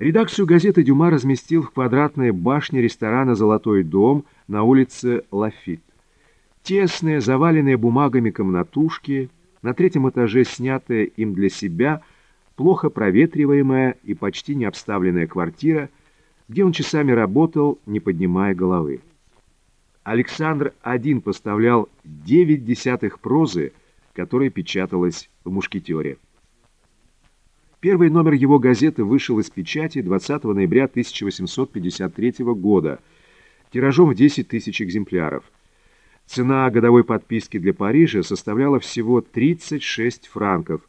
Редакцию газеты Дюма разместил в квадратной башне ресторана «Золотой дом» на улице Лафит. Тесные, заваленные бумагами комнатушки, на третьем этаже снятая им для себя, плохо проветриваемая и почти не обставленная квартира, где он часами работал, не поднимая головы. Александр один поставлял девять десятых прозы, которая печаталась в «Мушкетере». Первый номер его газеты вышел из печати 20 ноября 1853 года, тиражом в 10 тысяч экземпляров. Цена годовой подписки для Парижа составляла всего 36 франков,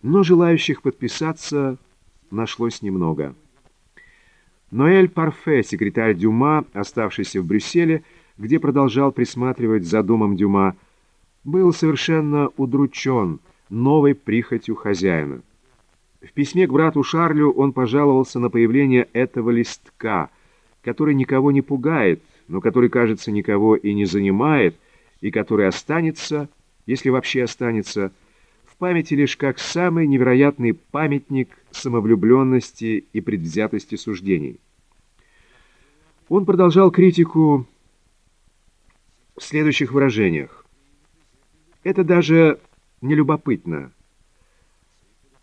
но желающих подписаться нашлось немного. Ноэль Парфе, секретарь Дюма, оставшийся в Брюсселе, где продолжал присматривать за домом Дюма, был совершенно удручен новой прихотью хозяина. В письме к брату Шарлю он пожаловался на появление этого листка, который никого не пугает, но который, кажется, никого и не занимает, и который останется, если вообще останется, в памяти лишь как самый невероятный памятник самовлюбленности и предвзятости суждений. Он продолжал критику в следующих выражениях. Это даже не любопытно.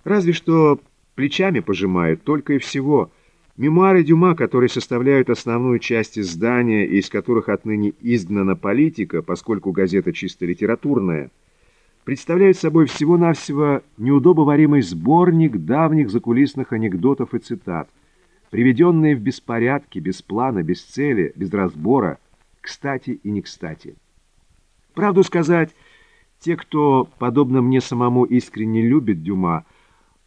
Разве что плечами пожимают, только и всего. Мемуары Дюма, которые составляют основную часть издания и из которых отныне изгнана политика, поскольку газета чисто литературная, представляют собой всего-навсего неудобоваримый сборник давних закулисных анекдотов и цитат, приведенные в беспорядке, без плана, без цели, без разбора, кстати и не кстати. Правду сказать, те, кто, подобно мне самому, искренне любит Дюма,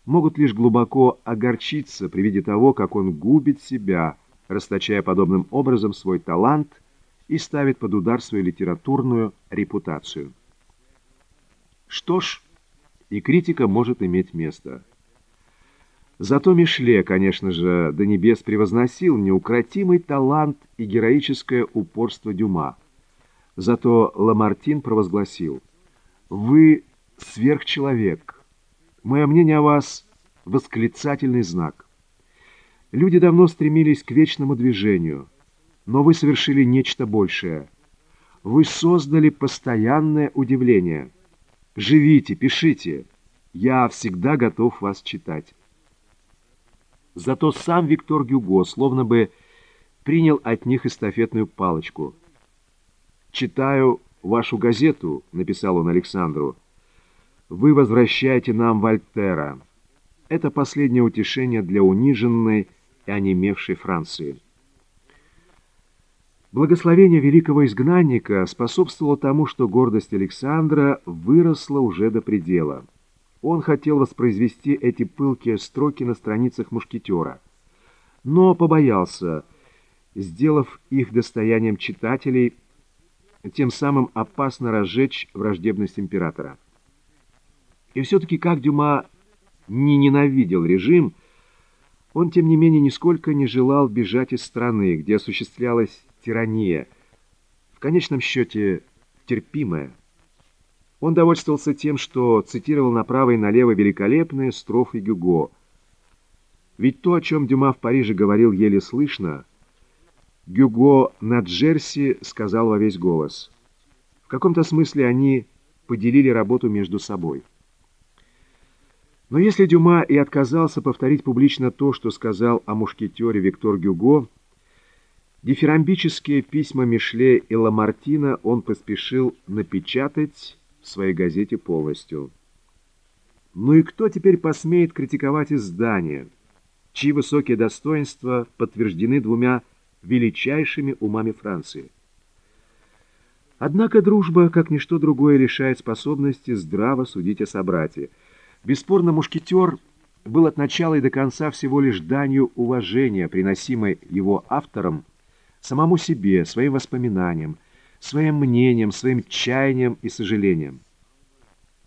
могут лишь глубоко огорчиться при виде того, как он губит себя, расточая подобным образом свой талант и ставит под удар свою литературную репутацию. Что ж, и критика может иметь место. Зато Мишле, конечно же, до небес превозносил неукротимый талант и героическое упорство Дюма. Зато Ламартин провозгласил «Вы сверхчеловек, Мое мнение о вас — восклицательный знак. Люди давно стремились к вечному движению, но вы совершили нечто большее. Вы создали постоянное удивление. Живите, пишите. Я всегда готов вас читать. Зато сам Виктор Гюго словно бы принял от них эстафетную палочку. «Читаю вашу газету», — написал он Александру, — вы возвращаете нам Вольтера. Это последнее утешение для униженной и онемевшей Франции. Благословение великого изгнанника способствовало тому, что гордость Александра выросла уже до предела. Он хотел воспроизвести эти пылкие строки на страницах мушкетера, но побоялся, сделав их достоянием читателей, тем самым опасно разжечь враждебность императора. И все-таки, как Дюма не ненавидел режим, он, тем не менее, нисколько не желал бежать из страны, где осуществлялась тирания, в конечном счете терпимая. Он довольствовался тем, что цитировал направо и налево великолепные строфы Гюго. Ведь то, о чем Дюма в Париже говорил еле слышно, Гюго на Джерси сказал во весь голос. В каком-то смысле они поделили работу между собой. Но если Дюма и отказался повторить публично то, что сказал о мушкетере Виктор Гюго, дифирамбические письма Мишле и Ламартина он поспешил напечатать в своей газете полностью. Ну и кто теперь посмеет критиковать издание, чьи высокие достоинства подтверждены двумя величайшими умами Франции? Однако дружба, как ничто другое, лишает способности здраво судить о собрате – Бесспорно, мушкетер был от начала и до конца всего лишь данью уважения, приносимой его автором, самому себе, своим воспоминаниям, своим мнением, своим чаянием и сожалением.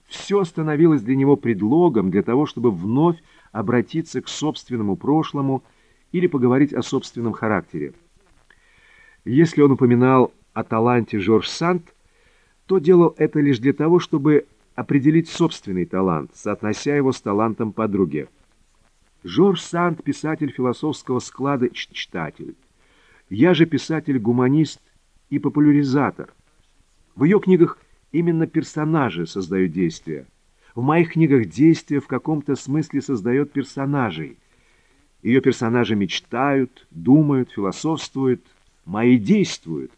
Все становилось для него предлогом для того, чтобы вновь обратиться к собственному прошлому или поговорить о собственном характере. Если он упоминал о таланте Жорж Санд, то делал это лишь для того, чтобы определить собственный талант, соотнося его с талантом подруги. Жорж Санд – писатель философского склада читатель. Я же писатель-гуманист и популяризатор. В ее книгах именно персонажи создают действия. В моих книгах действие в каком-то смысле создает персонажей. Ее персонажи мечтают, думают, философствуют, мои действуют.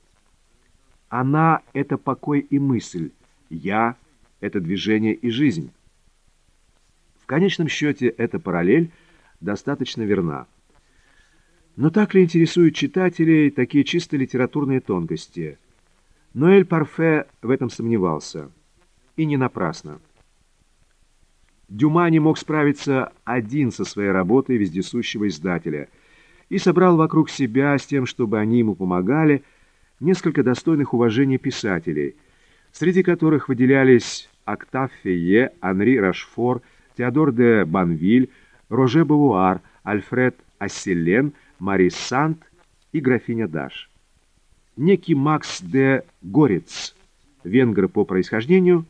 Она — это покой и мысль, я — это движение и жизнь. В конечном счете эта параллель достаточно верна. Но так ли интересуют читателей такие чисто литературные тонкости? Ноэль Парфе в этом сомневался. И не напрасно. Дюма не мог справиться один со своей работой вездесущего издателя и собрал вокруг себя с тем, чтобы они ему помогали, несколько достойных уважения писателей, среди которых выделялись Октав Фейе, Анри Рашфор, Теодор де Банвиль, Роже Бавуар, Альфред Асселен, Мари Сант и графиня Даш. Некий Макс де Горец, венгр по происхождению,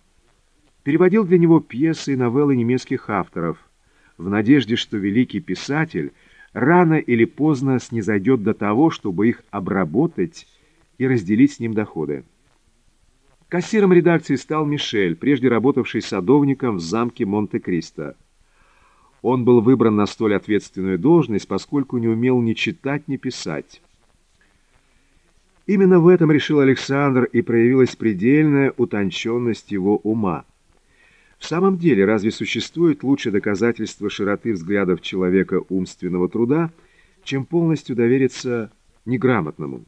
переводил для него пьесы и новеллы немецких авторов, в надежде, что великий писатель рано или поздно снизойдет до того, чтобы их обработать и разделить с ним доходы. Кассиром редакции стал Мишель, прежде работавший садовником в замке Монте-Кристо. Он был выбран на столь ответственную должность, поскольку не умел ни читать, ни писать. Именно в этом решил Александр и проявилась предельная утонченность его ума. В самом деле, разве существует лучшее доказательство широты взглядов человека умственного труда, чем полностью довериться неграмотному?